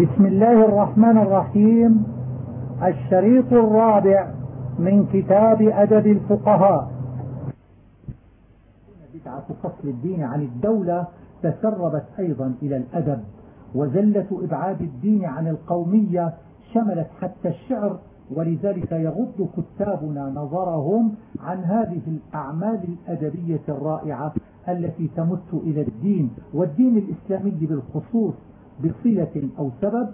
بسم الله الرحمن الرحيم. الشريط الرابع من كتاب أدب الفقهاء. بدعة فصل الدين عن الدولة تسربت أيضا إلى الأدب وزلة إبعاد الدين عن القومية شملت حتى الشعر ولذلك يغض كتابنا نظرهم عن هذه الأعمال الأدبية الرائعة التي تمت إلى الدين والدين الإسلامي بالخصوص. بصلة أو سبب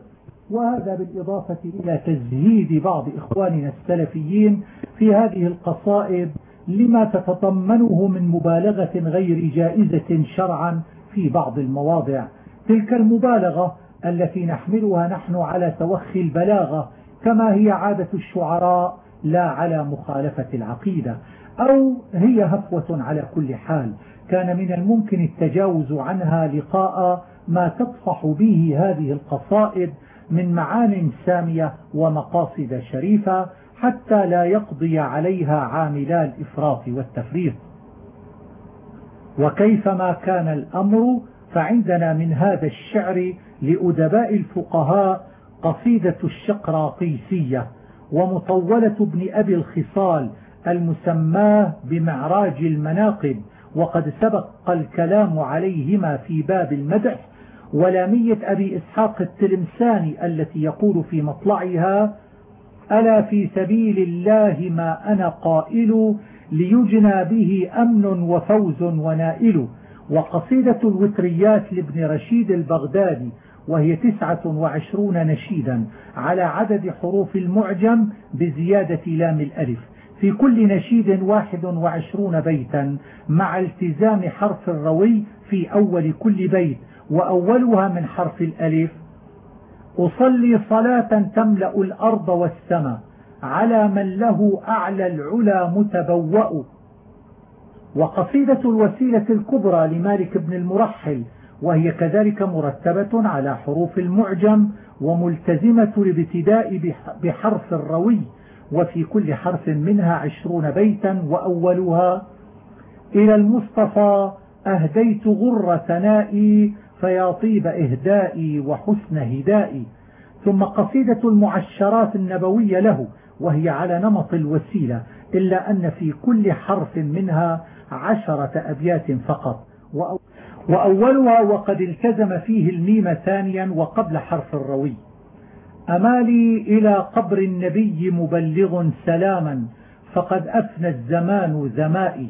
وهذا بالإضافة إلى تزهيد بعض إخواننا السلفيين في هذه القصائد لما تتضمنه من مبالغة غير جائزة شرعا في بعض المواضع. تلك المبالغة التي نحملها نحن على توخي البلاغة كما هي عادة الشعراء لا على مخالفة العقيدة أو هي هفوة على كل حال. كان من الممكن التجاوز عنها لقاء ما تطفح به هذه القصائد من معان سامية ومقاصد شريفة حتى لا يقضي عليها عاملا الإفراط والتفريط. وكيفما كان الأمر فعندنا من هذا الشعر لأدباء الفقهاء قصيدة الشقراطيسية ومطولة ابن أبي الخصال المسماة بمعراج المناقب وقد سبق الكلام عليهما في باب المدح ولامية أبي إسحاق التلمساني التي يقول في مطلعها ألا في سبيل الله ما أنا قائل ليجنى به أمن وفوز ونائل. وقصيدة الوتريات لابن رشيد البغدادي وهي تسعة وعشرون نشيدا على عدد حروف المعجم بزيادة لام الألف. في كل نشيد واحد وعشرون بيتا مع التزام حرف الروي في أول كل بيت وأولها من حرف الألف. أصلي صلاة تملأ الأرض والسماء على من له أعلى العلا متبوأ. وقصيدة الوسيلة الكبرى لمالك بن المرحل وهي كذلك مرتبة على حروف المعجم وملتزمة الابتداء بحرف الروي. وفي كل حرف منها عشرون بيتا وأولها. إلى المصطفى أهديت غر ثنائي فيا طيب إهدائي وحسن هدائي. ثم قصيدة المعشرات النبوية له وهي على نمط الوسيلة إلا أن في كل حرف منها عشرة أبيات فقط. وأولها وقد التزم فيه الميم ثانيا وقبل حرف الروي. أمالي إلى قبر النبي مبلغ سلاما فقد أفنى الزمان زمائي.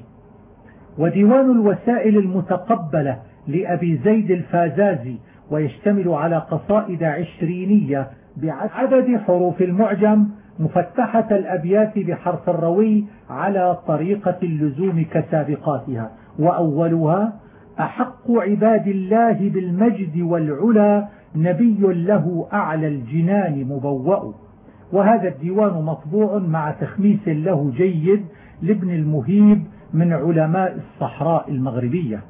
وديوان الوسائل المتقبلة لأبي زيد الفازازي ويشتمل على قصائد عشرينية بعدد حروف المعجم مفتحة الأبيات بحرف الروي على طريقة اللزوم كسابقاتها. وأولها أحق عباد الله بالمجد والعلا نبي له أعلى الجنان مبوأ وهذا الديوان مطبوع مع تخميس له جيد لابن المهيب من علماء الصحراء المغربية.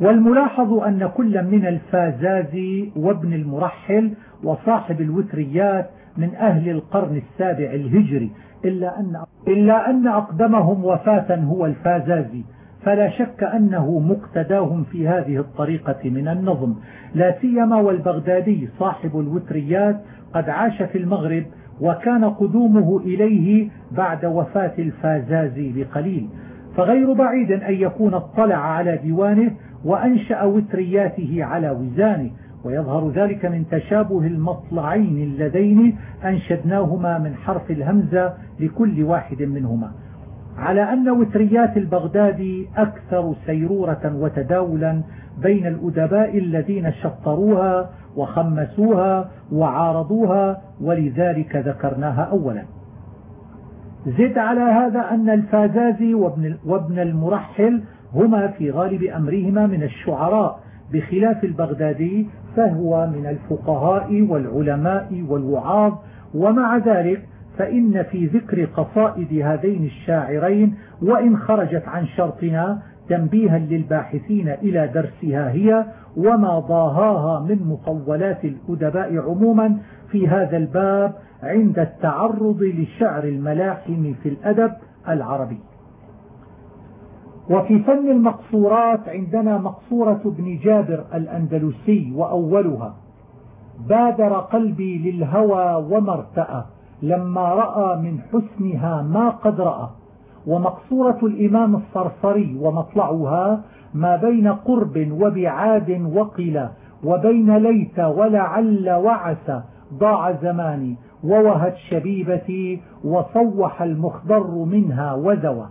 والملاحظ أن كل من الفازازي وابن المرحل وصاحب الوتريات من أهل القرن السابع الهجري إلا أن, إلا أن أقدمهم وفاة هو الفازازي. فلا شك أنه مقتداهم في هذه الطريقة من النظم. لا سيما والبغدادي صاحب الوتريات قد عاش في المغرب وكان قدومه إليه بعد وفاة الفازازي بقليل فغير بعيد أن يكون اطلع على ديوانه وأنشأ وترياته على وزانه ويظهر ذلك من تشابه المطلعين اللذين أنشدناهما من حرف الهمزة لكل واحد منهما. على أن وتريات البغدادي أكثر سيرورة وتداولا بين الأدباء الذين شطروها وخمسوها وعارضوها ولذلك ذكرناها أولا. زد على هذا أن الفازازي وابن, وابن المرحل هما في غالب أمرهما من الشعراء بخلاف البغدادي فهو من الفقهاء والعلماء والوعاظ ومع ذلك فإن في ذكر قصائد هذين الشاعرين وإن خرجت عن شرطنا تنبيها للباحثين إلى درسها هي وما ضاهاها من مطولات الأدباء عموما في هذا الباب عند التعرض لشعر الملاحم في الأدب العربي. وفي فن المقصورات عندنا مقصورة ابن جابر الأندلسي وأولها بادر قلبي للهوى وما ارتأى. لما رأى من حسنها ما قد رأى. ومقصورة الإمام الصرصري ومطلعها ما بين قرب وبعاد وقلا وبين ليت ولعل وعسى ضاع زماني ووهت شبيبتي وصوح المخضر منها وزوى.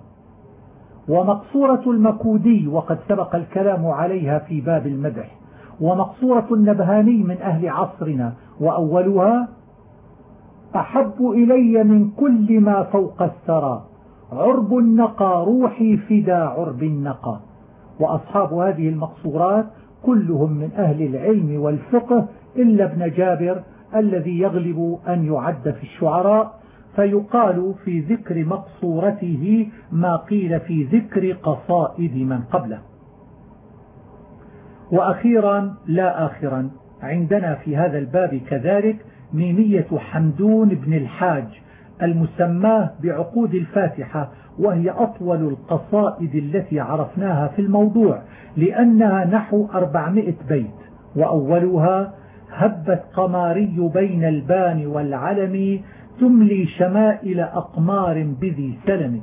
ومقصورة المكودي وقد سبق الكلام عليها في باب المدح. ومقصورة النبهاني من أهل عصرنا وأولها أحب إلي من كل ما فوق الثرى. عرب النقى روحي فدا عرب النقى. وأصحاب هذه المقصورات كلهم من أهل العلم والفقه إلا ابن جابر الذي يغلب أن يعد في الشعراء فيقال في ذكر مقصورته ما قيل في ذكر قصائد من قبله. وأخيرا لا آخرا عندنا في هذا الباب كذلك ميمية حمدون بن الحاج المسماة بعقود الفاتحة وهي أطول القصائد التي عرفناها في الموضوع لأنها نحو أربعمائة بيت وأولها هبت قماري بين البان والعلم تملي شمائل أقمار بذي سلم.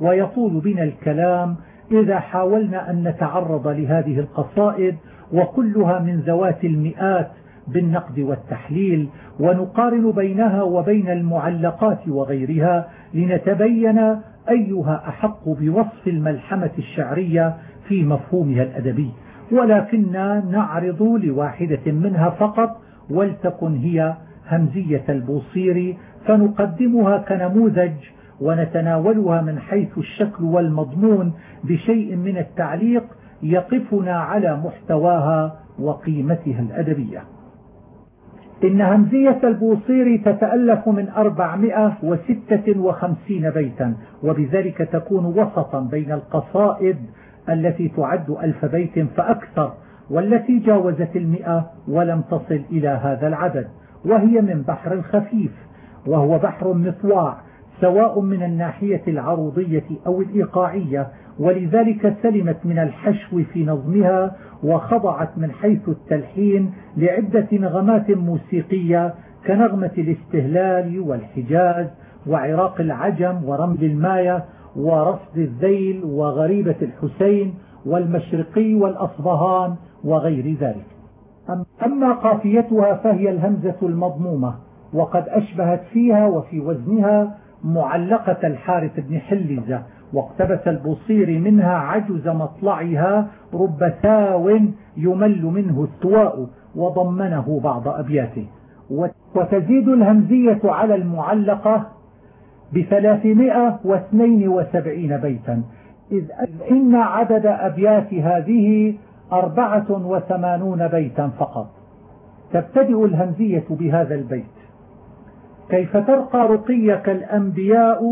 ويطول بنا الكلام إذا حاولنا أن نتعرض لهذه القصائد وكلها من ذوات المئات بالنقد والتحليل ونقارن بينها وبين المعلقات وغيرها لنتبين أيها أحق بوصف الملحمة الشعرية في مفهومها الأدبي. ولكننا نعرض لواحدة منها فقط ولتكن هي همزية البوصيري فنقدمها كنموذج ونتناولها من حيث الشكل والمضمون بشيء من التعليق يقفنا على محتواها وقيمتها الأدبية. إن همزية البوصيري تتألف من 456 بيتا وبذلك تكون وسطا بين القصائد التي تعد ألف بيت فأكثر والتي جاوزت المئة ولم تصل إلى هذا العدد وهي من بحر خفيف وهو بحر مطواع سواء من الناحية العروضية أو الإيقاعية ولذلك سلمت من الحشو في نظمها وخضعت من حيث التلحين لعدة نغمات موسيقية كنغمة الاستهلال والحجاز وعراق العجم ورمل الماية ورصد الذيل وغريبة الحسين والمشرقي والأصبهان وغير ذلك. أما قافيتها فهي الهمزة المضمومة وقد أشبهت فيها وفي وزنها معلقة الحارث بن حلزة واقتبس البصير منها عجز مطلعها رب ثاو يمل منه الثواء وضمنه بعض أبياته. وتزيد الهمزية على المعلقة بثلاثمائة واثنين وسبعين بيتا. إذ إن عدد أبيات هذه أربعة وثمانون بيتا فقط. تبتدئ الهمزية بهذا البيت. كيف ترقى رقيك الأنبياء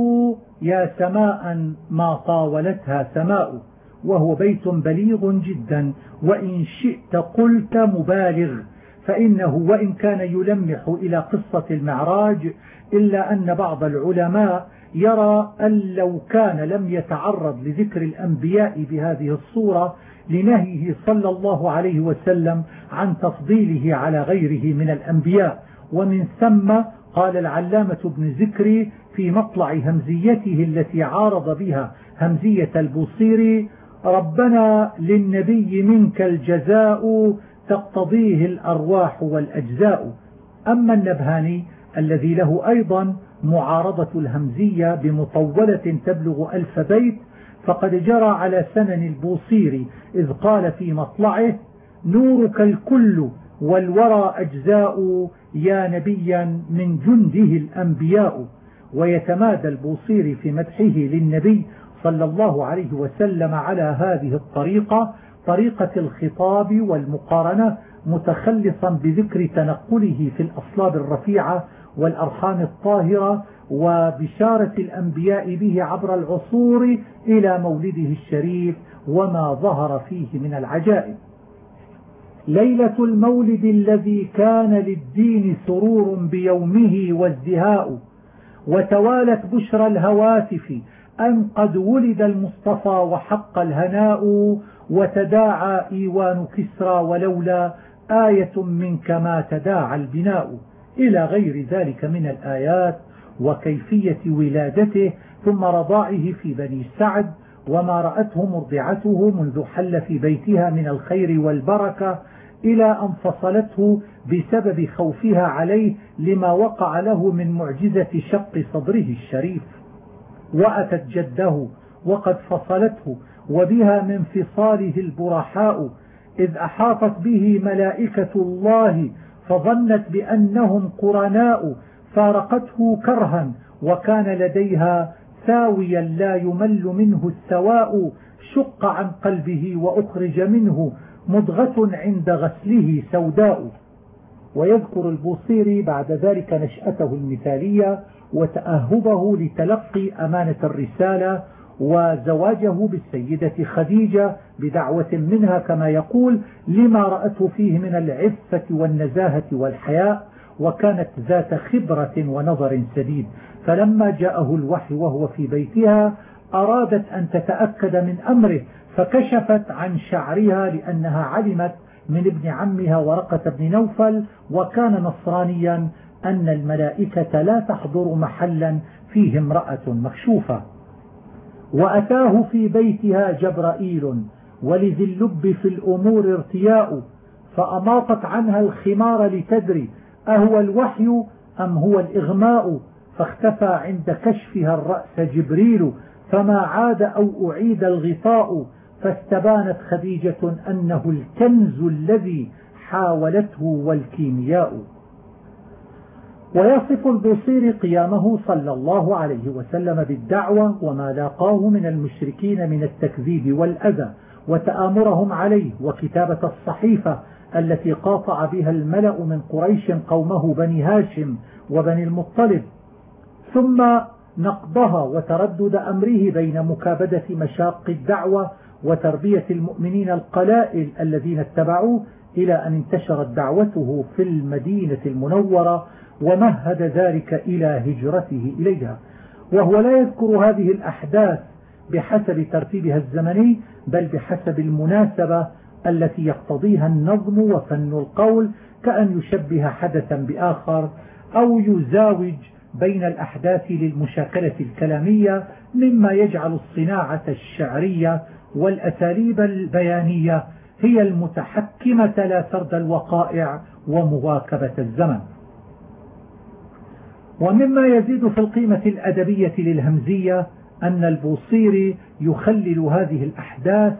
يا سماء ما طاولتها سماء وهو بيت بليغ جدا وإن شئت قلت مبالغ. فإنه وإن كان يلمح إلى قصة المعراج إلا أن بعض العلماء يرى أن لو كان لم يتعرض لذكر الأنبياء بهذه الصورة لنهيه صلى الله عليه وسلم عن تفضيله على غيره من الأنبياء. ومن ثم قال العلامة ابن ذكري في مطلع همزيته التي عارض بها همزية البوصيري ربنا للنبي منك الجزاء تقتضيه الأرواح والأجزاء. أما النبهاني الذي له أيضا معارضة الهمزية بمطولة تبلغ ألف بيت فقد جرى على سنن البوصيري إذ قال في مطلعه نورك الكل والورى أجزاء يا نبيا من جنده الأنبياء. ويتمادى البوصيري في مدحه للنبي صلى الله عليه وسلم على هذه الطريقة طريقة الخطاب والمقارنة متخلصا بذكر تنقله في الأصلاب الرفيعة والأرحام الطاهرة وبشارة الأنبياء به عبر العصور إلى مولده الشريف وما ظهر فيه من العجائب. ليلة المولد الذي كان للدين سرور بيومه وازدهاء وتوالت بشرى الهواتف أن قد ولد المصطفى وحق الهناء وتداعى إيوان كسرى ولولا آية منك ما تداعى البناء. إلى غير ذلك من الآيات وكيفية ولادته ثم رضاعه في بني سعد وما رأته مرضعته منذ حل في بيتها من الخير والبركة إلى أن فصلته بسبب خوفها عليه لما وقع له من معجزة شق صدره الشريف. وأتت جده وقد فصلته وبها من فصاله البرحاء إذ أحاطت به ملائكة الله فظنت بأنهم قرناء فارقته كرها وكان لديها ساويا لا يمل منه السواء شق عن قلبه وأخرج منه مضغة عند غسله سوداء. ويذكر البوصيري بعد ذلك نشأته المثالية وتأهبه لتلقي أمانة الرسالة وزواجه بالسيدة خديجة بدعوة منها كما يقول لما رأته فيه من العفة والنزاهة والحياء وكانت ذات خبرة ونظر سديد. فلما جاءه الوحي وهو في بيتها أرادت أن تتأكد من أمره فكشفت عن شعرها لأنها علمت من ابن عمها ورقة بن نوفل وكان نصرانيا أن الملائكة لا تحضر محلا فيه امرأة مكشوفة. وأتاه في بيتها جبرائيل ولذي اللب في الأمور ارتياء فأماطت عنها الخمار لتدري أهو الوحي أم هو الإغماء فاختفى عند كشفها الرأس جبريل فما عاد أو أعيد الغطاء فاستبانت خديجة أنه الكنز الذي حاولته والكيمياء. ويصف البصير قيامه صلى الله عليه وسلم بالدعوة وما لاقاه من المشركين من التكذيب والأذى وتآمرهم عليه وكتابة الصحيفة التي قاطع بها الملأ من قريش قومه بني هاشم وبني المطلب. ثم نقضها وتردد أمره بين مكابدة مشاق الدعوة وتربية المؤمنين القلائل الذين اتبعوه إلى أن انتشرت دعوته في المدينة المنورة ومهد ذلك إلى هجرته إليها. وهو لا يذكر هذه الأحداث بحسب ترتيبها الزمني بل بحسب المناسبة التي يقتضيها النظم وفن القول كأن يشبه حدثا بآخر أو يزاوج بين الأحداث للمشاكلة الكلامية مما يجعل الصناعة الشعرية والأساليب البيانية هي المتحكمة لا سرد الوقائع ومواكبة الزمن. ومما يزيد في القيمة الأدبية للهمزية أن البوصيري يخلل هذه الأحداث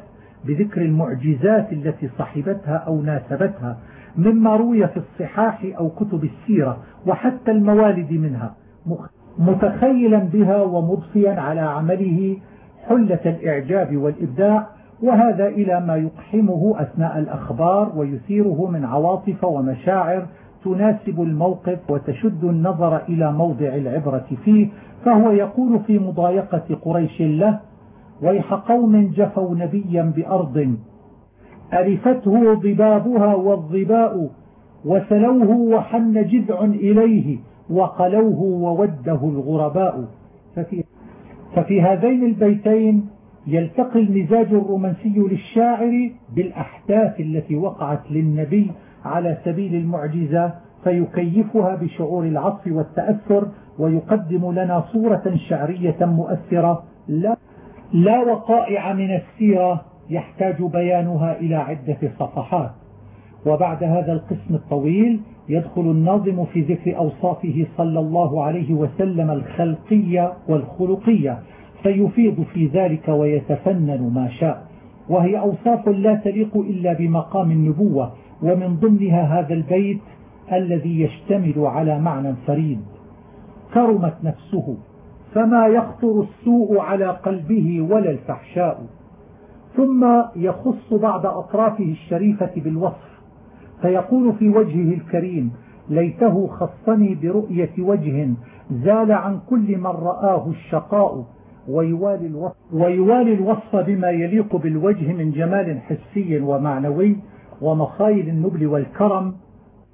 بذكر المعجزات التي صحبتها أو ناسبتها مما روي في الصحاح أو كتب السيرة وحتى الموالد منها متخيلا بها ومضفيا على عمله حلة الإعجاب والإبداع وهذا إلى ما يقحمه أثناء الأخبار ويثيره من عواطف ومشاعر تناسب الموقف وتشد النظر إلى موضع العبرة فيه فهو يقول في مضايقة قريش له ويح قوم جفوا نبيا بأرض أرفته ضبابها والضباء وسلوه وحن جذع إليه وقلوه ووده الغرباء. ففي, ففي هذين البيتين يلتقي المزاج الرومانسي للشاعر بالأحداث التي وقعت للنبي على سبيل المعجزة فيكيفها بشعور العطف والتأثر ويقدم لنا صورة شعرية مؤثرة لا, لا وقائع من السيرة يحتاج بيانها إلى عدة صفحات. وبعد هذا القسم الطويل يدخل الناظم في ذكر أوصافه صلى الله عليه وسلم الخلقية والخلقية فيفيض في ذلك ويتفنن ما شاء. وهي أوصاف لا تليق إلا بمقام النبوة ومن ضمنها هذا البيت الذي يشتمل على معنى فريد. كرمت نفسه فما يخطر السوء على قلبه ولا الفحشاء. ثم يخص بعض أطرافه الشريفة بالوصف فيقول في وجهه الكريم ليته خصني برؤية وجه زال عن كل من رآه الشقاء ويوالي الوصف, ويوالي الوصف بما يليق بالوجه من جمال حسي ومعنوي ومخايل النبل والكرم.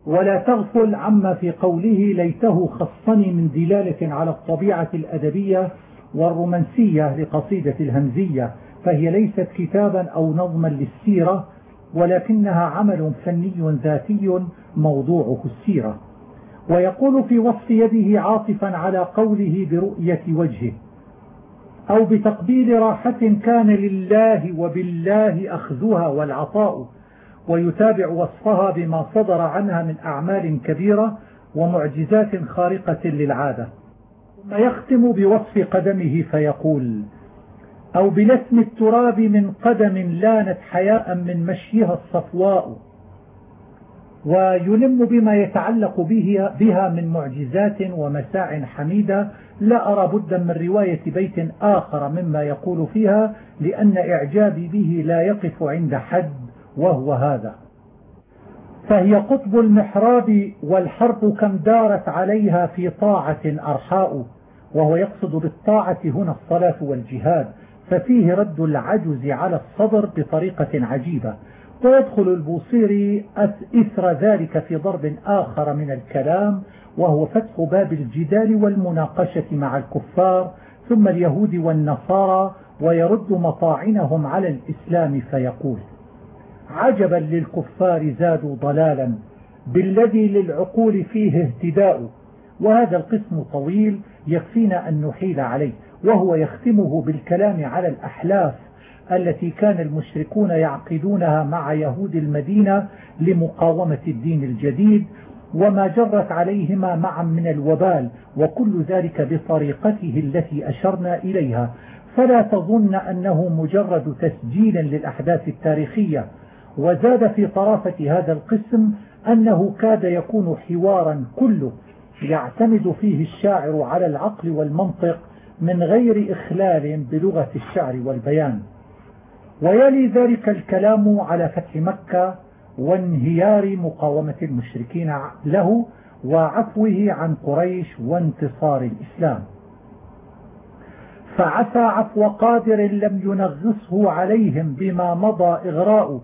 ولا تغفل عما في قوله ليته خصني من دلالة على الطبيعة الأدبية والرومانسية لقصيدة الهمزية فهي ليست كتابا أو نظما للسيرة ولكنها عمل فني ذاتي موضوعه السيرة. ويقول في وصف يده عاطفا على قوله برؤية وجهه أو بتقبيل راحة كان لله وبالله أخذها والعطاء ويتابع وصفها بما صدر عنها من أعمال كبيرة ومعجزات خارقة للعادة. ثم يختم بوصف قدمه فيقول أو بلسم التراب من قدم لانت حياء من مشيها الصفواء ويلم بما يتعلق به بها من معجزات ومساع حميدة لا أرى بدا من رواية بيت آخر مما يقول فيها لأن إعجابي به لا يقف عند حد وهو هذا. فهي قطب المحراب والحرب كم دارت عليها في طاعة أرحاء وهو يقصد بالطاعة هنا الصلاة والجهاد. ففيه رد العجز على الصدر بطريقة عجيبة ويدخل البوصيري إثر ذلك في ضرب آخر من الكلام وهو فتح باب الجدال والمناقشة مع الكفار ثم اليهود والنصارى ويرد مطاعنهم على الإسلام فيقول عجبا للكفار زادوا ضلالا بالذي للعقول فيه اهتداء وهذا القسم طويل يكفينا أن نحيل عليه. وهو يختمه بالكلام على الأحلاف التي كان المشركون يعقدونها مع يهود المدينة لمقاومة الدين الجديد وما جرت عليهما معا من الوبال وكل ذلك بطريقته التي أشرنا إليها. فلا تظن أنه مجرد تسجيل للأحداث التاريخية. وزاد في طرافة هذا القسم أنه كاد يكون حوارا كله يعتمد فيه الشاعر على العقل والمنطق من غير إخلال بلغة الشعر والبيان. ويلي ذلك الكلام على فتح مكة وانهيار مقاومة المشركين له وعفوه عن قريش وانتصار الإسلام. فعسى عفو قادر لم ينغصه عليهم بما مضى إغراء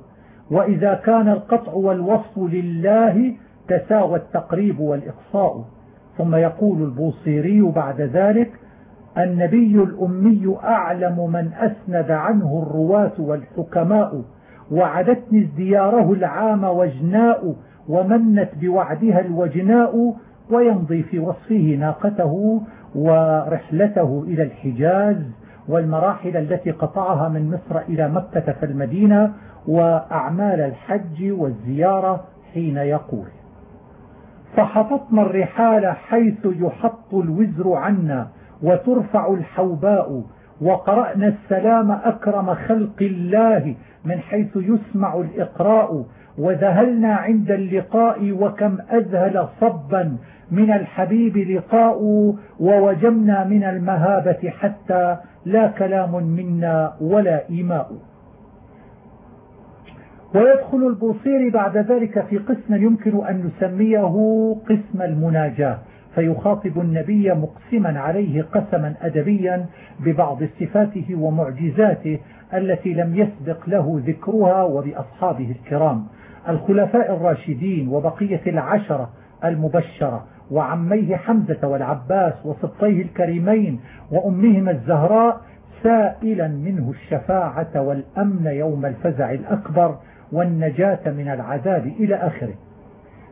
وإذا كان القطع والوصف لله تساوى التقريب والإقصاء. ثم يقول البوصيري بعد ذلك النبي الأمي أعلم من أسند عنه الرواة والحكماء وعدتني ازدياره العام وجناء ومنت بوعدها الوجناء ويمضي في وصفه ناقته ورحلته إلى الحجاز والمراحل التي قطعها من مصر إلى مكة فالمدينة وأعمال الحج والزيارة حين يقول فحططنا الرحال حيث يحط الوزر عنا وترفع الحوباء وقرأنا السلام أكرم خلق الله من حيث يسمع الإقراء وذهلنا عند اللقاء وكم أذهل صبا من الحبيب لقاء ووجمنا من المهابة حتى لا كلام منا ولا إيماء. ويدخل البوصيري بعد ذلك في قسم يمكن أن نسميه قسم المناجاة. فيخاطب النبي مقسما عليه قسما أدبيا ببعض صفاته ومعجزاته التي لم يسبق له ذكرها وبأصحابه الكرام. الخلفاء الراشدين وبقية العشرة المبشرة وعميه حمزة والعباس وسبطيه الكريمين وأمهما الزهراء سائلا منه الشفاعة والأمن يوم الفزع الأكبر والنجاة من العذاب إلى آخره.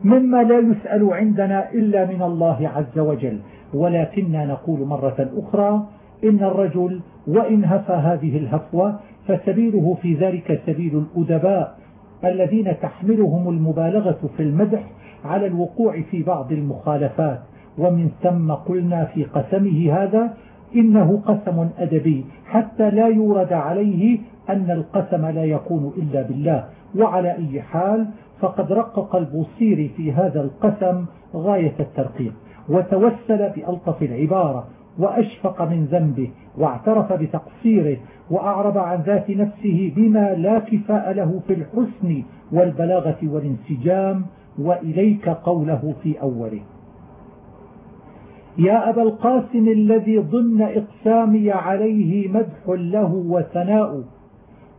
مما لا يسأل عندنا إلا من الله عز وجل. ولكننا نقول مرة أخرى إن الرجل وإن هفى هذه الهفوة فسبيله في ذلك سبيل الأدباء الذين تحملهم المبالغة في المدح على الوقوع في بعض المخالفات. ومن ثم قلنا في قسمه هذا إنه قسم أدبي حتى لا يورد عليه أن القسم لا يكون إلا بالله. وعلى أي حال فقد رقق البوصيري في هذا القسم غاية الترقيق وتوسل بألطف العبارة وأشفق من ذنبه واعترف بتقصيره وأعرب عن ذات نفسه بما لا كفاء له في الحسن والبلاغة والانسجام وإليك قوله في أوله. يا أبا القاسم الذي ضمن إقسامي عليه مدح له وثناء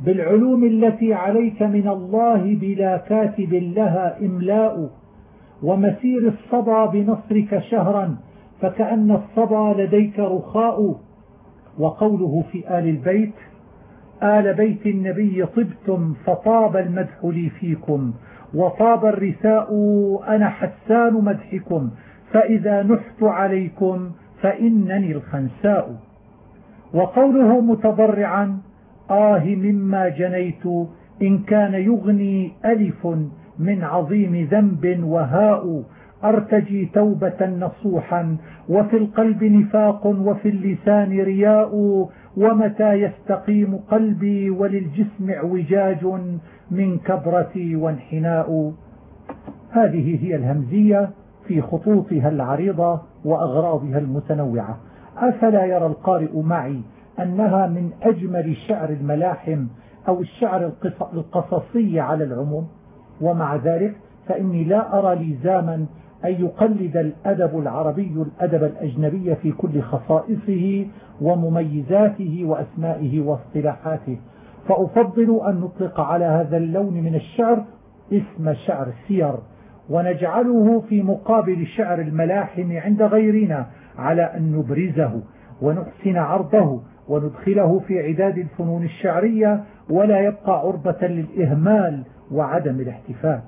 بالعلوم التي عليك من الله بلا كاتب لها إملاء ومسير الصبا بنصرك شهرا فكأن الصبا لديك رخاء. وقوله في آل البيت آل بيت النبي طبتم فطاب المدح لي فيكم وطاب الرثاء أنا حسان مدحكم فإذا نحت عليكم فإنني الخنساء. وقوله متضرعا آه مما جنيت إن كان يغني ألف من عظيم ذنب وهاء أرتجي توبة نصوحا وفي القلب نفاق وفي اللسان رياء ومتى يستقيم قلبي وللجسم اعوجاج من كبرتي وانحناء. هذه هي الهمزية في خطوطها العريضة وأغراضها المتنوعة. أفلا يرى القارئ معي أنها من أجمل شعر الملاحم أو الشعر القصصي على العموم. ومع ذلك فإني لا أرى لزاما أن يقلد الأدب العربي الأدب الأجنبي في كل خصائصه ومميزاته وأسمائه واصطلاحاته. فأفضل أن نطلق على هذا اللون من الشعر اسم شعر سير ونجعله في مقابل شعر الملاحم عند غيرنا على أن نبرزه ونحسن عرضه وندخله في عداد الفنون الشعرية ولا يبقى عرضة للإهمال وعدم الاحتفال.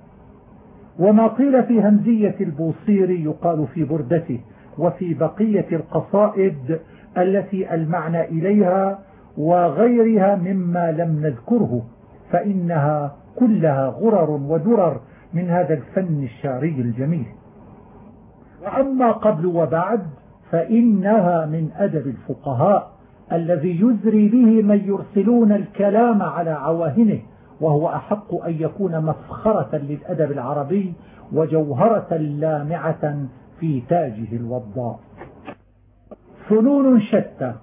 وما قيل في همزية البوصيري يقال في بردته وفي بقية القصائد التي المعنى إليها وغيرها مما لم نذكره فإنها كلها غرر ودرر من هذا الفن الشعري الجميل. وأما قبل وبعد فإنها من أدب الفقهاء. الذي يزري به من يرسلون الكلام على عواهنه وهو أحق أن يكون مفخرة للأدب العربي وجوهرة لامعة في تاجه الوضاء. فنون شتى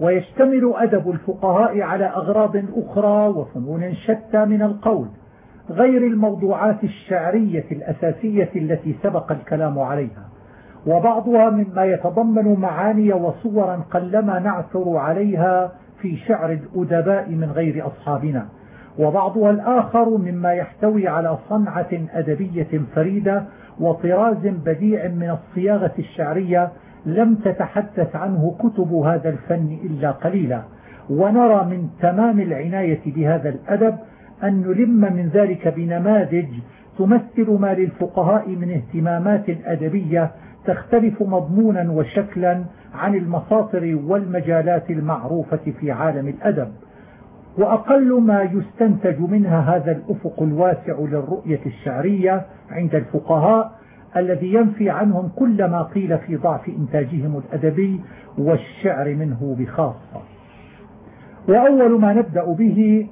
ويشتمل أدب الفقهاء على أغراض أخرى وفنون شتى من القول غير الموضوعات الشعرية الأساسية التي سبق الكلام عليها. وبعضها مما يتضمن معاني وصورا قلما نعثر عليها في شعر الأدباء من غير أصحابنا. وبعضها الآخر مما يحتوي على صنعة أدبية فريدة وطراز بديع من الصياغة الشعرية لم تتحدث عنه كتب هذا الفن إلا قليلا. ونرى من تمام العناية بهذا الأدب أن نلم من ذلك بنماذج تمثل ما للفقهاء من اهتمامات أدبية تختلف مضمونا وشكلا عن المساطر والمجالات المعروفة في عالم الأدب. وأقل ما يستنتج منها هذا الأفق الواسع للرؤية الشعرية عند الفقهاء الذي ينفي عنهم كل ما قيل في ضعف إنتاجهم الأدبي والشعر منه بخاصة. وأول ما نبدأ به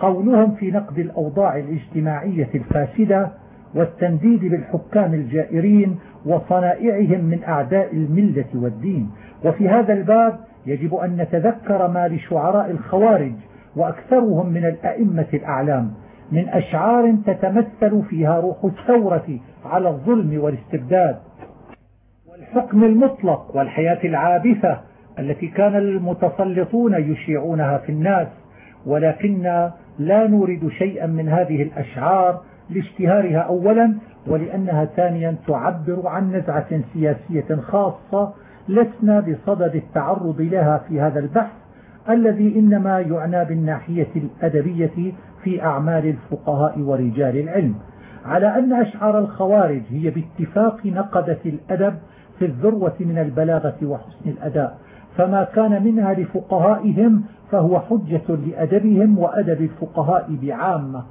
قولهم في نقد الأوضاع الاجتماعية الفاسدة والتنديد بالحكام الجائرين وصنائعهم من أعداء الملة والدين. وفي هذا الباب يجب أن نتذكر ما لشعراء الخوارج وأكثرهم من الأئمة الأعلام. من أشعار تتمثل فيها روح الثورة على الظلم والاستبداد. والحكم المطلق والحياة العابثة التي كان المتسلطون يشيعونها في الناس. ولكن لا نورد شيئا من هذه الأشعار لاشتهارها أولا ولأنها ثانيا تعبر عن نزعة سياسية خاصة لسنا بصدد التعرض لها في هذا البحث الذي إنما يعنى بالناحية الأدبية في أعمال الفقهاء ورجال العلم. على أن أشعار الخوارج هي باتفاق نقدة الأدب في الذروة من البلاغة وحسن الأداء. فما كان منها لفقهائهم فهو حجة لأدبهم وأدب الفقهاء بعامة.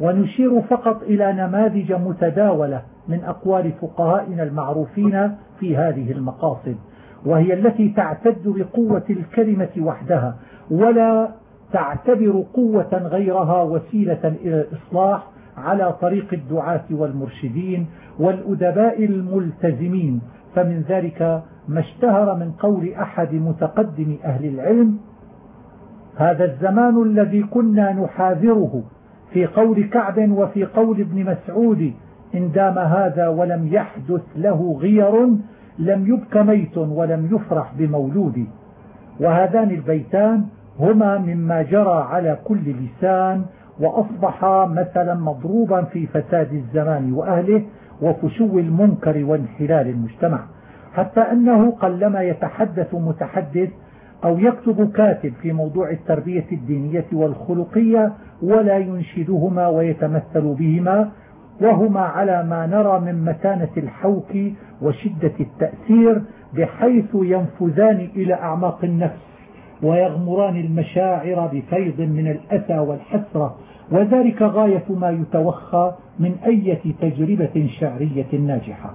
ونشير فقط إلى نماذج متداولة من أقوال فقهائنا المعروفين في هذه المقاصد وهي التي تعتد بقوة الكلمة وحدها ولا تعتبر قوة غيرها وسيلة إلى الإصلاح على طريق الدعاة والمرشدين والأدباء الملتزمين. فمن ذلك ما اشتهر من قول أحد متقدم أهل العلم هذا الزمان الذي كنا نحاذره في قول كعب وفي قول ابن مسعود إن دام هذا ولم يحدث له غير لم يبك ميت ولم يفرح بمولود. وهذان البيتان هما مما جرى على كل لسان وأصبح مثلا مضروبا في فساد الزمان وأهله وفشو المنكر وانحلال المجتمع. حتى أنه قلما يتحدث متحدث أو يكتب كاتب في موضوع التربية الدينية والخلقية ولا ينشدهما ويتمثل بهما وهما على ما نرى من متانة الحوك وشدة التأثير بحيث ينفذان إلى أعماق النفس ويغمران المشاعر بفيض من الأسى والحسرة. وذلك غاية ما يتوخى من أية تجربة شعرية ناجحة.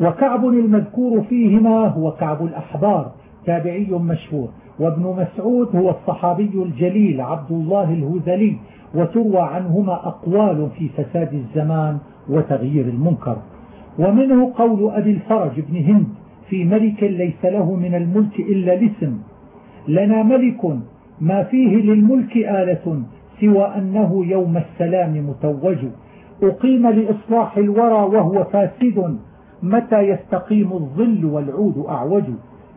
وكعب المذكور فيهما هو كعب الأحبار تابعي مشهور. وابن مسعود هو الصحابي الجليل عبد الله الهذلي وتروى عنهما أقوال في فساد الزمان وتغيير المنكر. ومنه قول أبي الفرج بن هند في ملك ليس له من الملك إلا الاسم. لنا ملك ما فيه للملك آلة سوى أنه يوم السلام متوج. أقيم لإصلاح الورى وهو فاسد متى يستقيم الظل والعود أعوج.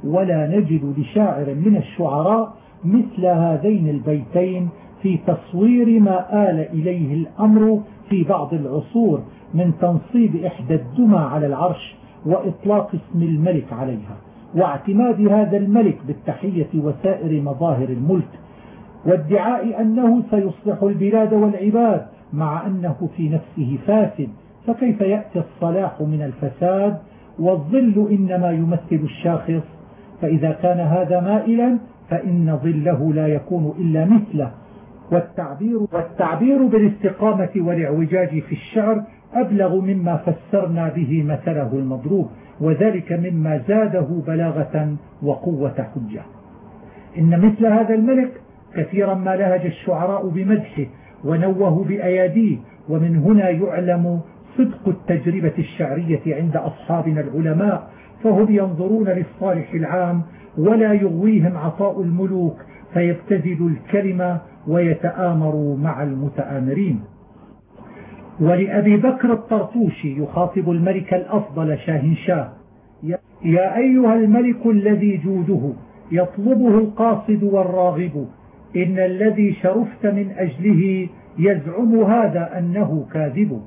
ولا نجد لشاعر من الشعراء مثل هذين البيتين في تصوير ما آل إليه الأمر في بعض العصور من تنصيب إحدى الدمى على العرش وإطلاق اسم الملك عليها واعتماد هذا الملك بالتحية وسائر مظاهر الملك وادعاء أنه سيصلح البلاد والعباد مع أنه في نفسه فاسد فكيف يأتي الصلاح من الفساد؟ والظل إنما يمثل الشاخص فإذا كان هذا مائلا فإن ظله لا يكون إلا مثله. والتعبير, والتعبير بالاستقامة والاعوجاج في الشعر أبلغ مما فسرنا به مثله المضروب وذلك مما زاده بلاغة وقوة حجة. إن مثل هذا الملك كثيرا ما لهج الشعراء بمدحه ونوه بأياديه ومن هنا يعلم صدق التجربة الشعرية عند أصحابنا العلماء فهم ينظرون للصالح العام ولا يغويهم عطاء الملوك فيبتذلوا الكلمة ويتآمروا مع المتآمرين. ولأبي بكر الطرطوشي يخاطب الملك الأفضل شاهنشاه. يا أيها الملك الذي جوده يطلبه القاصد والراغب. إن الذي شرفت من أجله يزعم هذا أنه كاذب.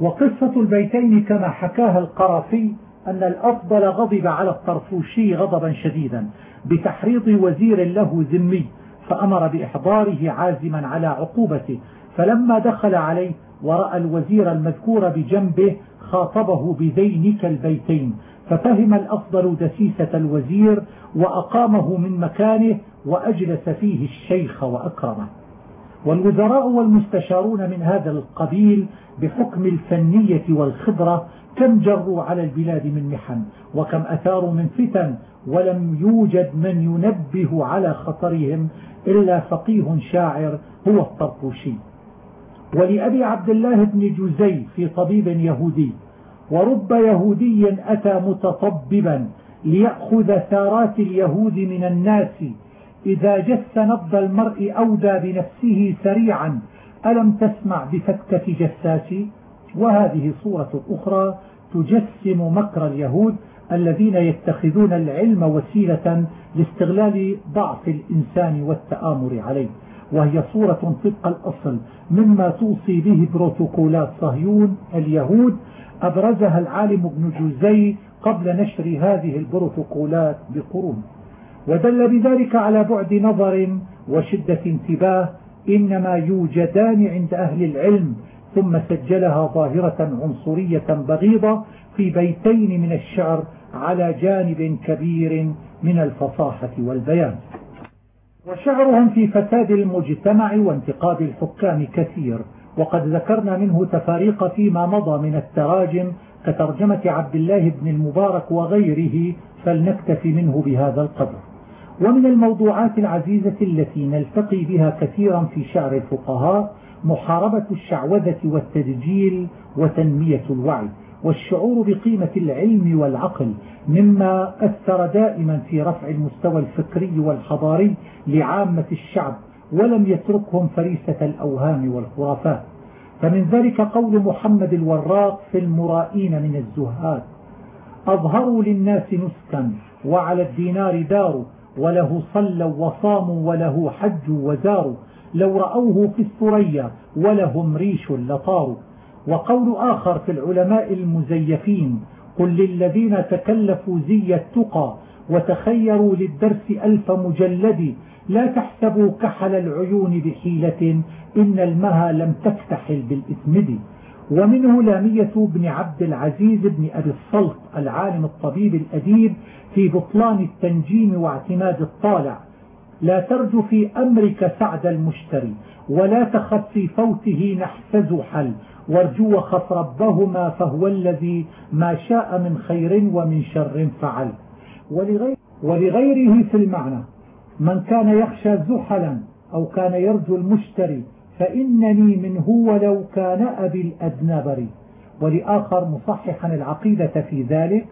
وقصة البيتين كما حكاها القرافي أن الأفضل غضب على الطرفوشي غضبا شديدا بتحريض وزير له ذمي فأمر بإحضاره عازما على عقوبته. فلما دخل عليه ورأى الوزير المذكور بجنبه خاطبه بذينك البيتين ففهم الأفضل دسيسة الوزير وأقامه من مكانه وأجلس فيه الشيخ وأكرمه. والوزراء والمستشارون من هذا القبيل بحكم الفنية والخبرة كم جروا على البلاد من محن وكم أثاروا من فتن ولم يوجد من ينبه على خطرهم إلا فقيه شاعر هو الطرقوشي ولأبي عبد الله بن جزي في طبيب يهودي ورب يهودي أتى متطببا ليأخذ ثارات اليهود من الناس إذا جس نبض المرء أودى بنفسه سريعا ألم تسمع بفتكة جساس وهذه صورة أخرى تجسم مكر اليهود الذين يتخذون العلم وسيلة لاستغلال ضعف الإنسان والتآمر عليه. وهي صورة طبق الأصل مما توصي به بروتوكولات صهيون اليهود. أبرزها العالم ابن جوزي قبل نشر هذه البروتوكولات بقرون. ودل بذلك على بعد نظر وشدة انتباه إنما يوجدان عند أهل العلم ثم سجلها ظاهرة عنصرية بغيضة في بيتين من الشعر على جانب كبير من الفصاحة والبيان. وشعرهم في فساد المجتمع وانتقاد الحكام كثير وقد ذكرنا منه تفاريق فيما مضى من التراجم كترجمة عبد الله بن المبارك وغيره فلنكتفي منه بهذا القدر. ومن الموضوعات العزيزة التي نلتقي بها كثيرا في شعر الفقهاء محاربة الشعوذة والتدجيل وتنمية الوعي والشعور بقيمة العلم والعقل مما أثر دائما في رفع المستوى الفكري والحضاري لعامة الشعب ولم يتركهم فريسة الأوهام والخرافات. فمن ذلك قول محمد الوراق في المرائين من الزهاد أظهروا للناس نسكا وعلى الدينار دار وله صلوا وصاموا وله حج وزاروا. لو رأوه في الثريا ولهم ريش لطاروا وقول آخر في العلماء المزيفين قل للذين تكلفوا زي التقى وتخيروا للدرس ألف مجلد لا تحسبوا كحل العيون بحيلة إن المها لم تكتحل بالإثمد. ومنه لامية بن عبد العزيز بن أبي الصلت العالم الطبيب الأديب في بطلان التنجيم واعتماد الطالع. لا ترجو في أمرك سعد المشتري ولا تخف في فوته نحس زحل وارجو وخف ربهما فهو الذي ما شاء من خير ومن شر فعل. ولغير ولغيره في المعنى من كان يخشى زحلا أو كان يرجو المشتري فإنني منه ولو كان أبي الأدنبري. ولآخر مصححا العقيدة في ذلك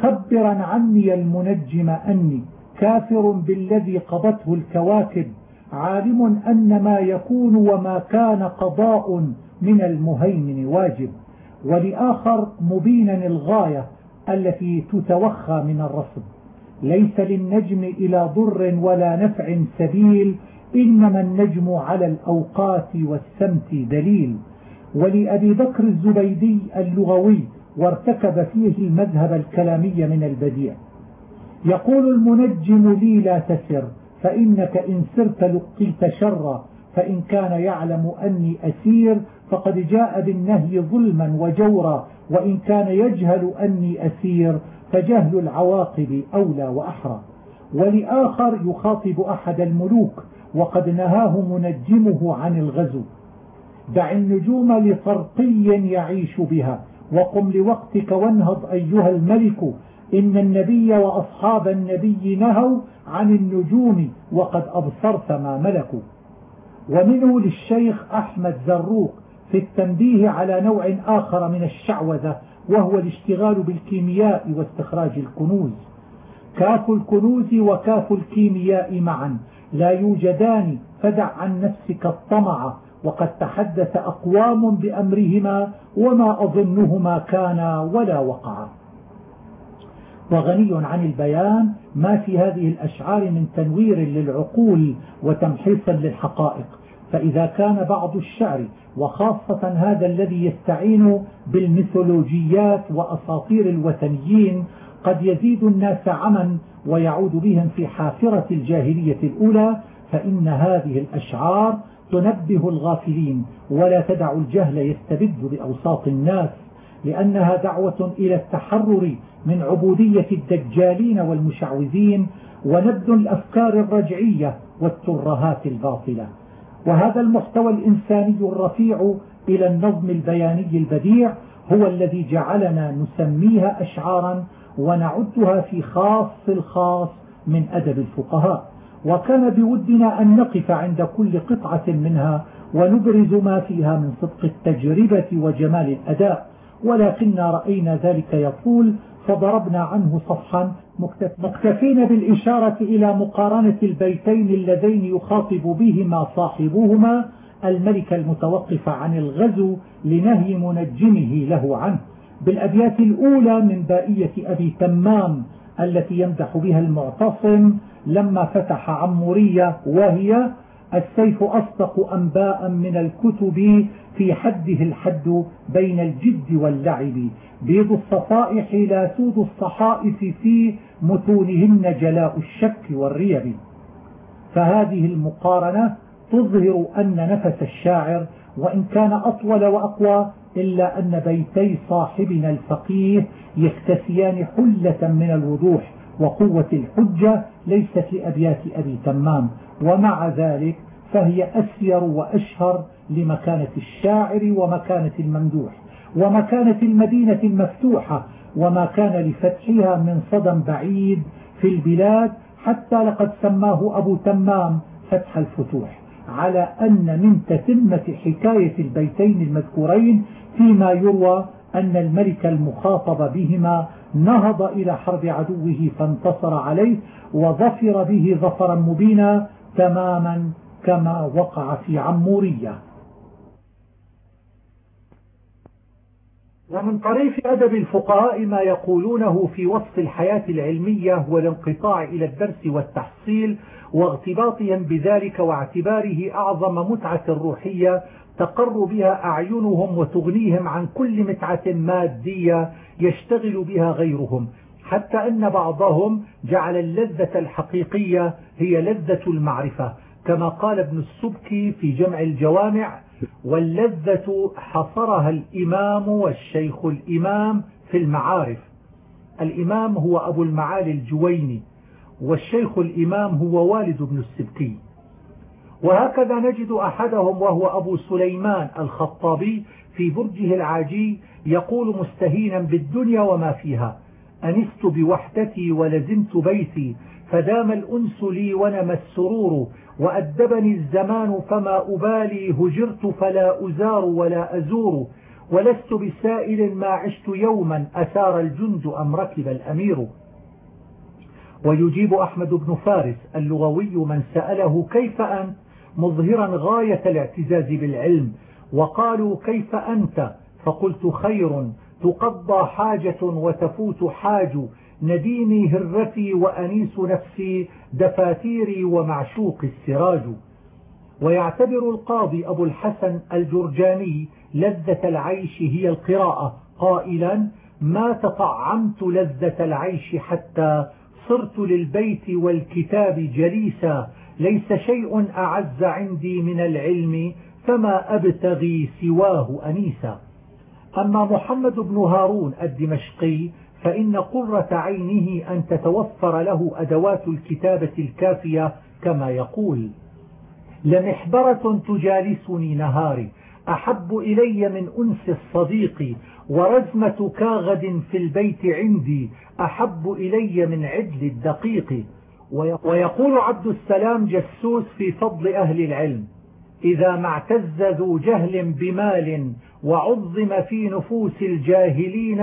خبرا عني المنجم أني. كافر بالذي قضته الكواكب عالم أن ما يكون وما كان قضاء من المهيمن واجب. ولآخر مبينا الغاية التي تتوخى من الرصد. ليس للنجم إلى ضر ولا نفع سبيل إنما النجم على الأوقات والسمت دليل. ولأبي بكر الزبيدي اللغوي وارتكب فيه المذهب الكلامي من البديع. يقول المنجم لي لا تسر فإنك إن سرت لقيت شرا فإن كان يعلم أني أسير فقد جاء بالنهي ظلما وجورا وإن كان يجهل أني أسير فجهل العواقب أولى وأحرى. ولآخر يخاطب أحد الملوك وقد نهاه منجمه عن الغزو. دع النجوم لفرقي يعيش بها وقم لوقتك وانهض أيها الملك إن النبي وأصحاب النبي نهوا عن النجوم وقد أبصرت ما ملكوا. ومنه للشيخ أحمد زروق في التنبيه على نوع آخر من الشعوذة وهو الاشتغال بالكيمياء واستخراج الكنوز. كاف الكنوز وكاف الكيمياء معا لا يوجدان فدع عن نفسك الطمع وقد تحدث أقوام بأمرهما وما أظنهما كانا ولا وقعا. وغني عن البيان ما في هذه الأشعار من تنوير للعقول وتمحيصا للحقائق. فإذا كان بعض الشعر وخاصة هذا الذي يستعين بالميثولوجيات وأساطير الوثنيين قد يزيد الناس عما ويعود بهم في حافرة الجاهلية الأولى فإن هذه الأشعار تنبه الغافلين ولا تدع الجهل يستبد بأوساط الناس لأنها دعوة إلى التحرر من عبودية الدجالين والمشعوذين ونبذ الأفكار الرجعية والترهات الباطلة. وهذا المحتوى الإنساني الرفيع إلى النظم البياني البديع هو الذي جعلنا نسميها أشعارا ونعدها في خاص الخاص من أدب الفقهاء. وكان بودنا أن نقف عند كل قطعة منها ونبرز ما فيها من صدق التجربة وجمال الأداء. ولكننا رأينا ذلك يطول فضربنا عنه صفحا مكتفين بالإشارة إلى مقارنة البيتين اللذين يخاطب بهما صاحبهما الملك المتوقف عن الغزو لنهي منجمه له عنه. بالأبيات الأولى من بائية أبي تمام التي يمدح بها المعتصم لما فتح عمورية وهي السيف أصدق أنباء من الكتب في حده الحد بين الجد واللعب. بيض الصفائح لا سود الصحائف في متونهن جلاء الشك والريب. فهذه المقارنة تظهر أن نفس الشاعر وإن كان أطول وأقوى إلا أن بيتي صاحبنا الفقيه يكتسيان حلة من الوضوح وقوة الحجة ليست لأبيات أبي تمام. ومع ذلك فهي أسير وأشهر لمكانة الشاعر ومكانة الممدوح ومكانة المدينة المفتوحة وما كان لفتحها من صدى بعيد في البلاد حتى لقد سماه أبو تمام فتح الفتوح على أن من تتمة حكاية البيتين المذكورين فيما يروى أن الملك المخاطب بهما نهض إلى حرب عدوه فانتصر عليه وظفر به ظفرا مبينا تماما كما وقع في عمورية. ومن طريف أدب الفقهاء ما يقولونه في وصف الحياة العلمية والانقطاع إلى الدرس والتحصيل واغتباطهم بذلك واعتباره أعظم متعة روحية تقر بها أعينهم وتغنيهم عن كل متعة مادية يشتغل بها غيرهم. حتى أن بعضهم جعل اللذة الحقيقية هي لذة المعرفة كما قال ابن السبكي في جمع الجوامع واللذة حصرها الإمام والشيخ الإمام في المعارف. الإمام هو أبو المعالي الجويني والشيخ الإمام هو والد ابن السبكي. وهكذا نجد أحدهم وهو أبو سليمان الخطابي في برجه العاجي يقول مستهينا بالدنيا وما فيها. أنست بوحدتي ولزمت بيتي فدام الأنس لي ونمى السرور وأدبني الزمان فما أبالي هجرت فلا أزار ولا أزور ولست بسائل ما عشت يوما أثار الجند أم ركب الأمير. ويجيب أحمد بن فارس اللغوي من سأله كيف أنت؟ مظهرا غاية الاعتزاز بالعلم. وقالوا كيف أنت؟ فقلت خير تقضى حاجة وتفوت حاج. نديمي هرتي وأنيس نفسي دفاتيري ومعشوق السراج. ويعتبر القاضي أبو الحسن الجرجاني لذة العيش هي القراءة. قائلا ما تطعمت لذة العيش حتى صرت للبيت والكتاب جليسا. ليس شيء أعز عندي من العلم فما أبتغي سواه أنيسا. أما محمد بن هارون الدمشقي فإن قرة عينه أن تتوفر له أدوات الكتابة الكافية كما يقول لمحبرة تجالسني نهاري أحب إلي من أنس الصديق ورزمة كاغد في البيت عندي أحب إلي من عدل الدقيق. ويقول عبد السلام جسوس في فضل أهل العلم إذا ما اعتز ذو جهل بمال وعظم في نفوس الجاهلين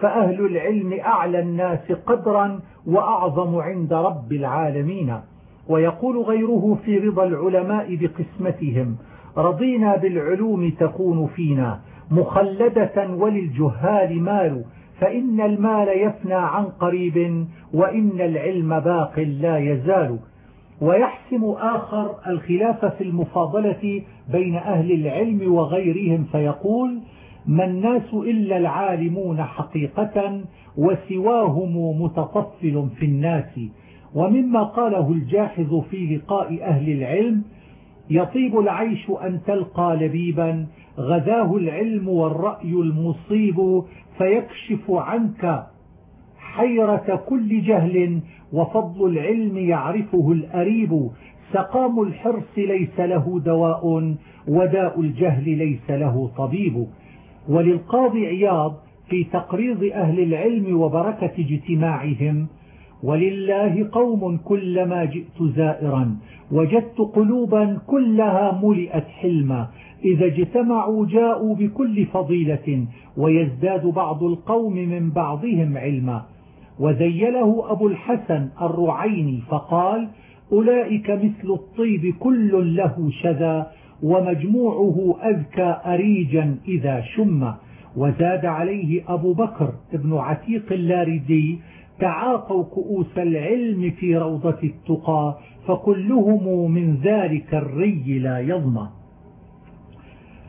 فأهل العلم أعلى الناس قدرا وأعظم عند رب العالمين. ويقول غيره في رضا العلماء بقسمتهم رضينا بالعلوم تكون فينا مخلدة وللجهال مال فإن المال يفنى عن قريب وإن العلم باق لا يزال. ويحسم آخر الخلاف في المفاضلة بين أهل العلم وغيرهم فيقول ما الناس إلا العالمون حقيقة وسواهم متطفل في الناس. ومما قاله الجاحظ في لقاء أهل العلم يطيب العيش أن تلقى لبيبا غذاه العلم والرأي المصيب فيكشف عنك حيرة كل جهل وفضل العلم يعرفه الأريب. سقام الحرص ليس له دواء وداء الجهل ليس له طبيب. وللقاضي عياض في تقريض أهل العلم وبركة اجتماعهم. ولله قوم كلما جئت زائرا وجدت قلوبا كلها ملئت حلما. إذا اجتمعوا جاءوا بكل فضيلة ويزداد بعض القوم من بعضهم علما. وذيله أبو الحسن الرعيني فقال أولئك مثل الطيب كل له شذا ومجموعه أذكى أريجا إذا شم. وزاد عليه أبو بكر ابن عتيق اللاردي تعاقوا كؤوس العلم في روضة التقى فكلهم من ذلك الري لا يظمى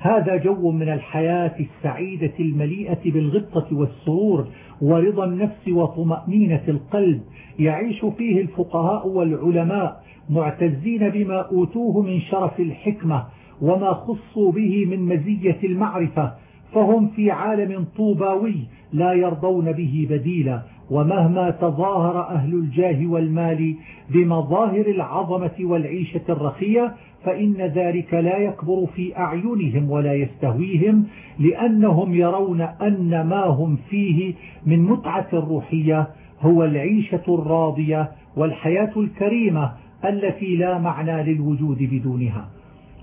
هذا جو من الحياة السعيدة المليئة بالغبطة والسرور ورضا النفس وطمأنينة القلب يعيش فيه الفقهاء والعلماء معتزين بما أوتوه من شرف الحكمة وما خصوا به من مزية المعرفة فهم في عالم طوباوي لا يرضون به بديلا ومهما تظاهر أهل الجاه والمال بمظاهر العظمة والعيشة الرخية فإن ذلك لا يكبر في أعينهم ولا يستهويهم لأنهم يرون أن ما هم فيه من متعة روحية هو العيشة الراضية والحياة الكريمة التي لا معنى للوجود بدونها.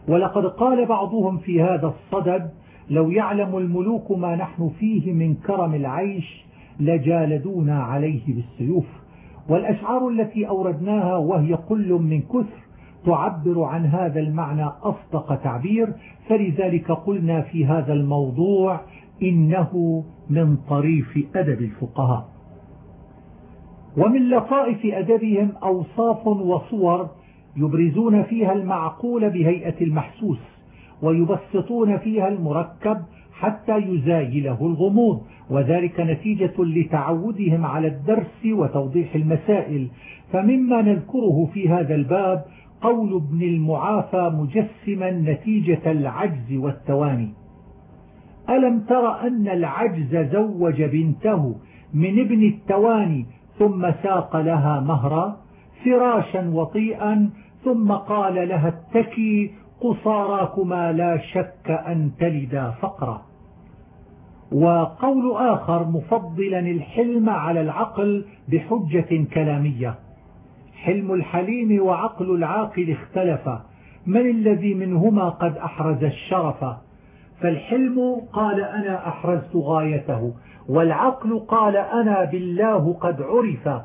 ولقد قال بعضهم في هذا الصدد لو يعلم الملوك ما نحن فيه من كرم العيش لجالدونا عليه بالسيوف. والأشعار التي أوردناها وهي كل من كثر تعبر عن هذا المعنى أصدق تعبير. فلذلك قلنا في هذا الموضوع إنه من طريف أدب الفقهاء. ومن لطائف أدبهم أوصاف وصور يبرزون فيها المعقول بهيئة المحسوس. ويبسطون فيها المركب حتى يزايله الغموض. وذلك نتيجة لتعودهم على الدرس وتوضيح المسائل. فمما نذكره في هذا الباب قول ابن المعافى مجسما نتيجة العجز والتواني. ألم تر أن العجز زوج بنته من ابن التواني ثم ساق لها مهرا فراشا وطيئا ثم قال لها اتكي قصاراكما لا شك أن تلدا فقرا. وقول آخر مفضلا الحلم على العقل بحجة كلامية. حلم الحليم وعقل العاقل اختلفا من الذي منهما قد أحرز الشرف؟ فالحلم قال أنا أحرزت غايته والعقل قال أنا بالله قد عرف.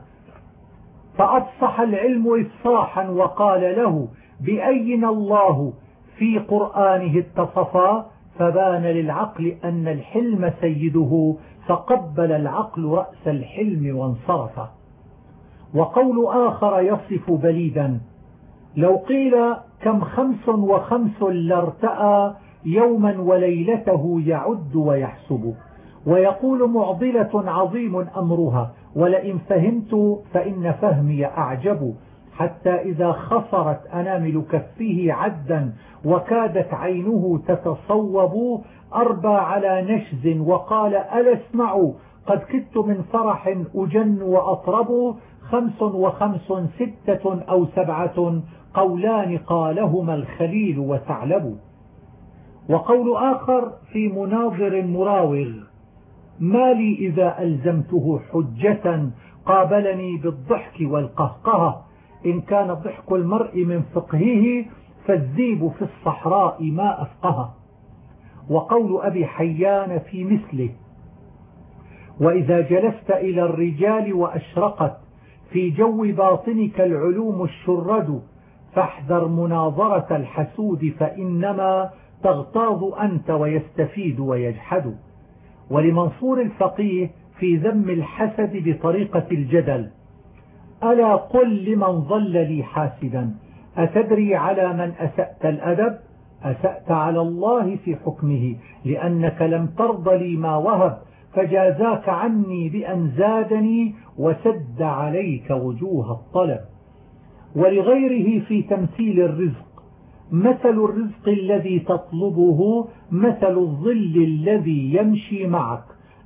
فأفصح العلم إفصاحا وقال له بأين الله؟ في قرآنه اتصفا فبان للعقل أن الحلم سيده فقبل العقل رأس الحلم وانصرف. وقول آخر يصف بليدا لو قيل كم خمس وخمس لارتأى يوما وليلته يعد ويحسب. ويقول معضلة عظيم أمرها ولئن فهمت فإن فهمي أعجب. حتى إذا خسرت أنامل كفه عدا وكادت عينه تتصوب أربى على نشز وقال ألا اسمعوا قد كدت من فرح أجن وأطرب خمس وخمس ستة أو سبعة قولان قالهما الخليل وثعلب. وقول آخر في مناظر مراوغ ما لي إذا ألزمته حجة قابلني بالضحك والقهقهة. إن كان ضحك المرء من فقهه فالذيب في الصحراء ما أفقه وقول أبي حيان في مثله وإذا جلست إلى الرجال وأشرقت في جو باطنك العلوم الشرد فاحذر مناظرة الحسود فإنما تغتاظ أنت ويستفيد ويجحد. ولمنصور الفقيه في ذم الحسد بطريقة الجدل. ألا قل لمن ظل لي حاسدا؟ أتدري على من أسأت الأدب؟ أسأت على الله في حكمه لأنك لم ترض لي ما وهب فجازاك عني بأن زادني وسد عليك وجوه الطلب. ولغيره في تمثيل الرزق مثل الرزق الذي تطلبه مثل الظل الذي يمشي معك.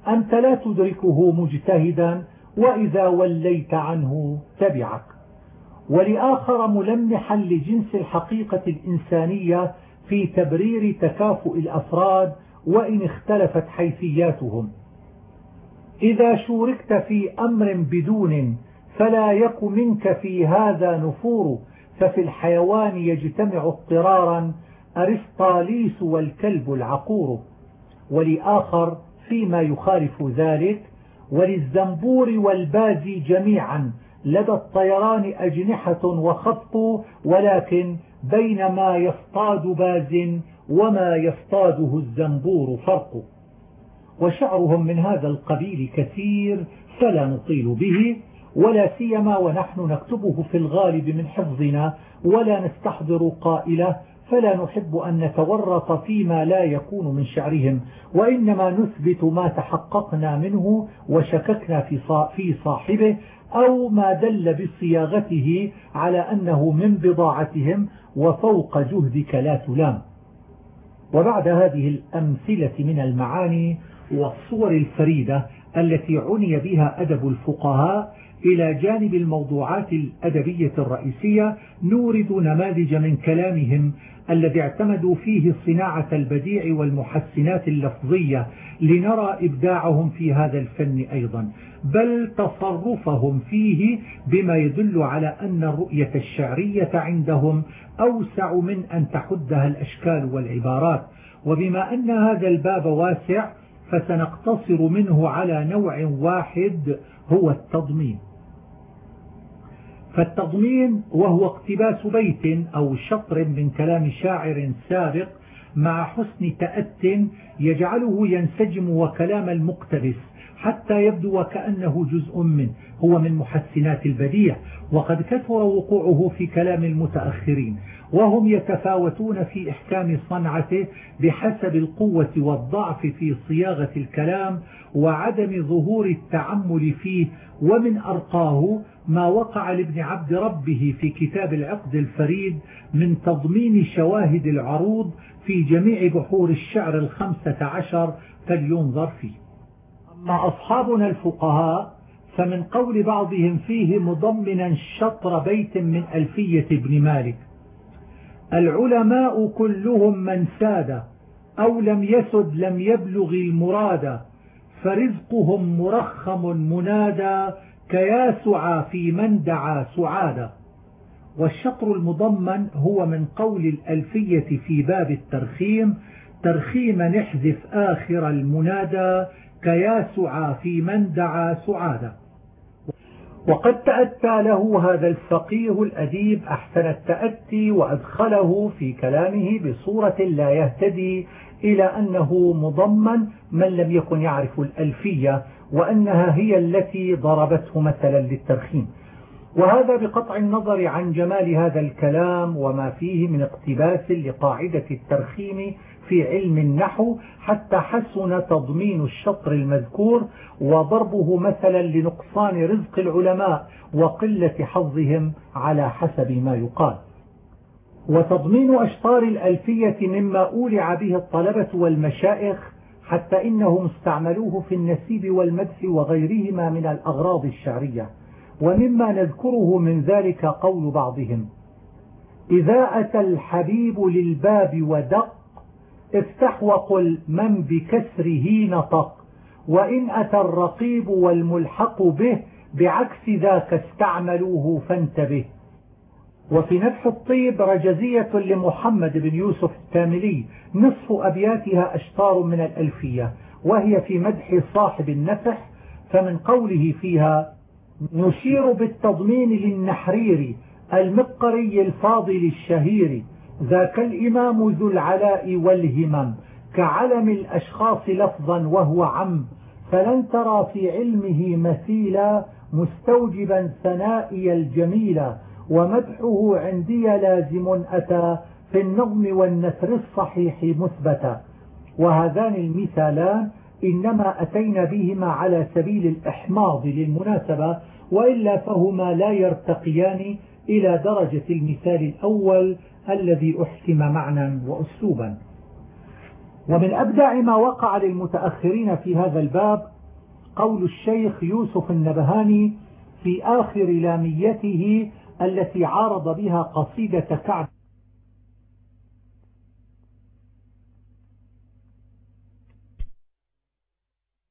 أنت لا تدركه مجتهدا وإذا وليت عنه تبعك. ولآخر ملمحا لجنس الحقيقة الإنسانية في تبرير تكافؤ الأفراد وإن اختلفت حيثياتهم. إذا شوركت في أمر بدون فلا يك منك في هذا نفور ففي الحيوان يجتمع اضطرارا أرسطاليس والكلب العقور. ولآخر فيما يخالف ذلك وللزنبور والبازي جميعا لدى الطيران أجنحة وخط ولكن بين ما يصطاد باز وما يصطاده الزنبور فرق. وشعرهم من هذا القبيل كثير فلا نطيل به ولا سيما ونحن نكتبه في الغالب من حفظنا ولا نستحضر قائله فلا نحب أن نتورط فيما لا يكون من شعرهم وإنما نثبت ما تحققنا منه وشككنا في صاحبه أو ما دل بصياغته على أنه من بضاعتهم وفوق جهدك لا تلام. وبعد هذه الأمثلة من المعاني والصور الفريدة التي عني بها أدب الفقهاء إلى جانب الموضوعات الأدبية الرئيسية نورد نماذج من كلامهم الذي اعتمدوا فيه صناعة البديع والمحسنات اللفظية لنرى إبداعهم في هذا الفن أيضا بل تصرفهم فيه بما يدل على أن الرؤية الشعرية عندهم أوسع من أن تحدها الأشكال والعبارات. وبما أن هذا الباب واسع فسنقتصر منه على نوع واحد هو التضمين. فالتضمين وهو اقتباس بيت أو شطر من كلام شاعر سابق مع حسن تأت يجعله ينسجم وكلام المقتبس حتى يبدو وكأنه جزء منه هو من محسنات البديع وقد كثر وقوعه في كلام المتأخرين. وهم يتفاوتون في إحكام صنعته بحسب القوة والضعف في صياغة الكلام وعدم ظهور التعمل فيه ومن أرقاه ما وقع لابن عبد ربه في كتاب العقد الفريد من تضمين شواهد العروض في جميع بحور الشعر الخمسة عشر فلينظر فيه. أما أصحابنا الفقهاء فمن قول بعضهم فيه مضمنا شطر بيت من ألفية ابن مالك العلماء كلهم من ساد أو لم يسد لم يبلغ المراد فرزقهم مرخم منادى كياسعى في من دعا سعادا والشطر المضمن هو من قول الألفية في باب الترخيم ترخيم نحذف آخر المنادى كياسعى في من دعا سعادا وقد تأتى له هذا الفقيه الأديب أحسن التأتي وأدخله في كلامه بصورة لا يهتدي إلى أنه مضمن من لم يكن يعرف الألفية وأنها هي التي ضربته مثلا للترخيم. وهذا بقطع النظر عن جمال هذا الكلام وما فيه من اقتباس لقاعدة الترخيم في علم النحو حتى حسن تضمين الشطر المذكور وضربه مثلا لنقصان رزق العلماء وقلة حظهم على حسب ما يقال. وتضمين أشطار الألفية مما أولع به الطلبة والمشائخ حتى إنهم استعملوه في النسيب والمدح وغيرهما من الأغراض الشعرية ومما نذكره من ذلك قول بعضهم إذا أتى الحبيب للباب ودق افتح وقل من بكسره نطق وإن أتى الرقيب والملحق به بعكس ذاك استعملوه فانتبه. وفي نفح الطيب رجزية لمحمد بن يوسف التاملي نصف أبياتها أشطار من الألفية وهي في مدح صاحب النفح فمن قوله فيها نشير بالتضمين للنحرير المقري الفاضل الشهير. ذاك الإمام ذو العلاء والهمم كعلم الأشخاص لفظا وهو عم فلن ترى في علمه مثيلا مستوجبا ثنائي الجميلا ومدحه عندي لازم أتى في النظم والنثر الصحيح مثبتا وهذان المثالان إنما أتينا بهما على سبيل الإحماض للمناسبة وإلا فهما لا يرتقيان إلى درجة المثال الأول الذي أحكم معنى وأسلوبا. ومن أبدع ما وقع للمتأخرين في هذا الباب قول الشيخ يوسف النبهاني في آخر لاميته التي عارض بها قصيدة كعب.